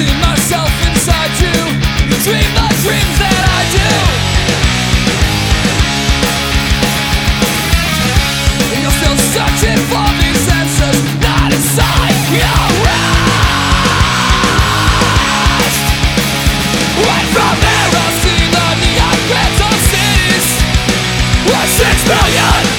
see myself inside you dreams that I do. You're still searching for these answers, not inside your from there, I see the neon of cities, six million.